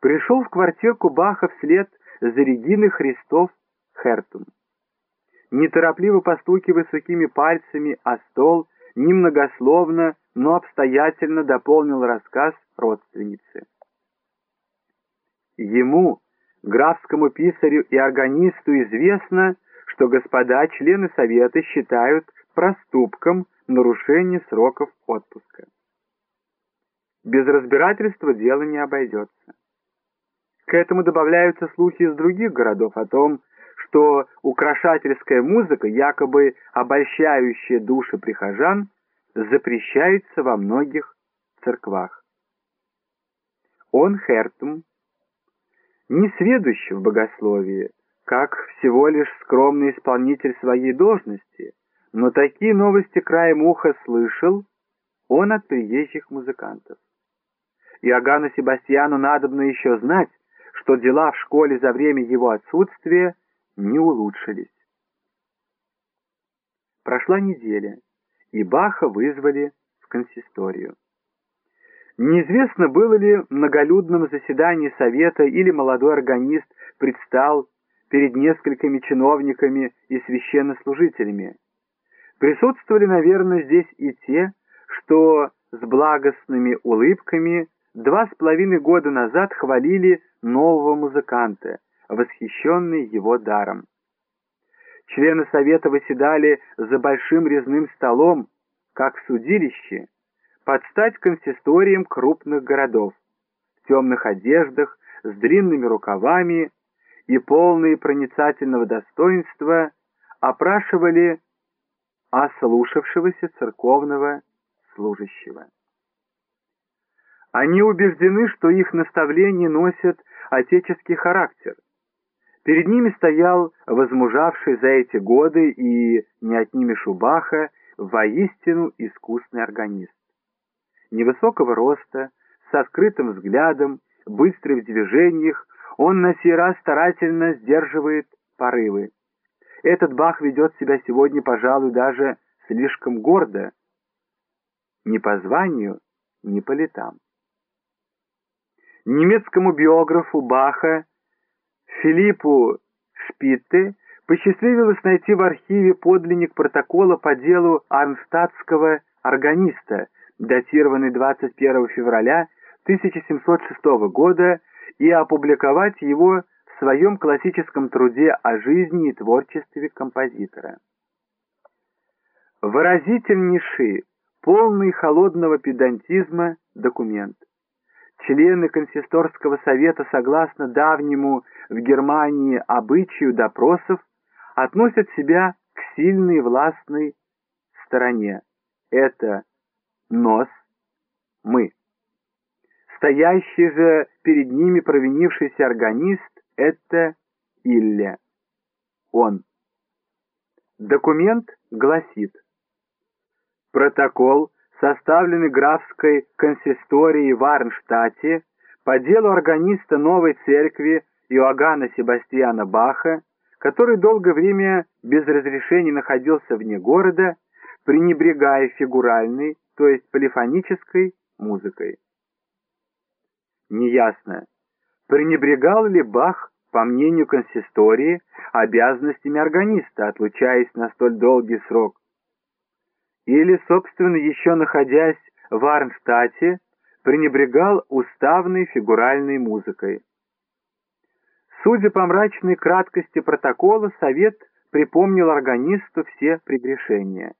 пришел в квартирку Баха вслед за Региной Христов Хертум. Неторопливо постукивая сухими пальцами о стол, немногословно, но обстоятельно дополнил рассказ родственницы. Ему, графскому писарю и органисту, известно, что господа члены Совета считают проступком нарушение сроков отпуска. Без разбирательства дело не обойдется. К этому добавляются слухи из других городов о том, что украшательская музыка, якобы обольщающая души прихожан, запрещается во многих церквах. Он, Хертум, не сведущий в богословии, как всего лишь скромный исполнитель своей должности, но такие новости краем уха слышал он от приезжих музыкантов. Иоганну Себастьяну надобно еще знать, что дела в школе за время его отсутствия не улучшились. Прошла неделя, и Баха вызвали в консисторию. Неизвестно, было ли в многолюдном заседании совета или молодой органист предстал перед несколькими чиновниками и священнослужителями. Присутствовали, наверное, здесь и те, что с благостными улыбками два с половиной года назад хвалили нового музыканта, восхищенные его даром. Члены совета выседали за большим резным столом, как в судилище, под стать консисториям крупных городов, в темных одеждах, с длинными рукавами и полные проницательного достоинства опрашивали ослушавшегося церковного служащего. Они убеждены, что их наставления носят отеческий характер. Перед ними стоял возмужавший за эти годы и, не отнимешь у Баха, воистину искусный органист. Невысокого роста, с открытым взглядом, быстрый в движениях, он на сей раз старательно сдерживает порывы. Этот Бах ведет себя сегодня, пожалуй, даже слишком гордо, ни по званию, ни по летам. Немецкому биографу Баха Филиппу Шпитте посчастливилось найти в архиве подлинник протокола по делу арнштадтского органиста, датированный 21 февраля 1706 года, и опубликовать его в своем классическом труде о жизни и творчестве композитора. Выразительнейший, полный холодного педантизма документ члены консисторского совета, согласно давнему в Германии обычаю допросов, относят себя к сильной властной стороне. Это нос, мы. Стоящий же перед ними провинившийся органист – это Илле, он. Документ гласит Протокол составленный графской консисторией в Арнштадте по делу органиста новой церкви Иоганна Себастьяна Баха, который долгое время без разрешения находился вне города, пренебрегая фигуральной, то есть полифонической музыкой. Неясно, пренебрегал ли Бах, по мнению консистории, обязанностями органиста, отлучаясь на столь долгий срок или, собственно, еще находясь в Арнштадте, пренебрегал уставной фигуральной музыкой. Судя по мрачной краткости протокола, совет припомнил органисту все прегрешения.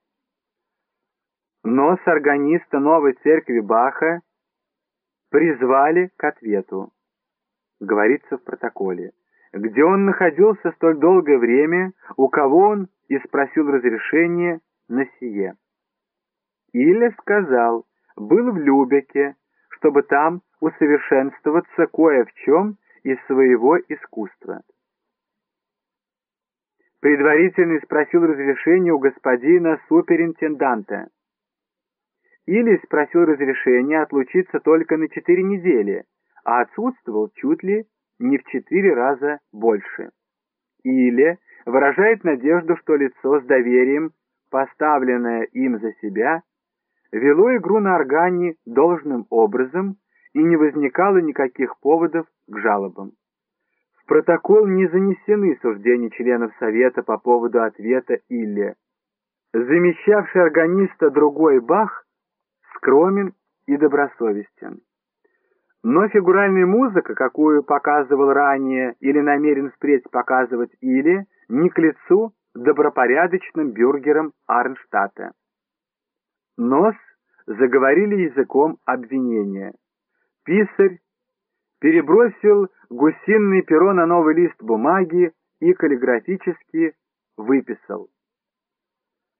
Но с органиста новой церкви Баха призвали к ответу, говорится в протоколе, где он находился столь долгое время, у кого он и спросил разрешения на сие. Или сказал, был в Любеке, чтобы там усовершенствоваться кое в чем из своего искусства. Предварительно спросил разрешения у господина суперинтенданта. Или спросил разрешения отлучиться только на четыре недели, а отсутствовал чуть ли не в четыре раза больше. Или выражает надежду, что лицо с доверием, поставленное им за себя, вело игру на органе должным образом и не возникало никаких поводов к жалобам. В протокол не занесены суждения членов Совета по поводу ответа Илле. Замещавший органиста другой Бах скромен и добросовестен. Но фигуральная музыка, какую показывал ранее или намерен впредь показывать Или, не к лицу добропорядочным бюргерам Арнштадта. Нос заговорили языком обвинения. Писарь перебросил гусиный перо на новый лист бумаги и каллиграфически выписал.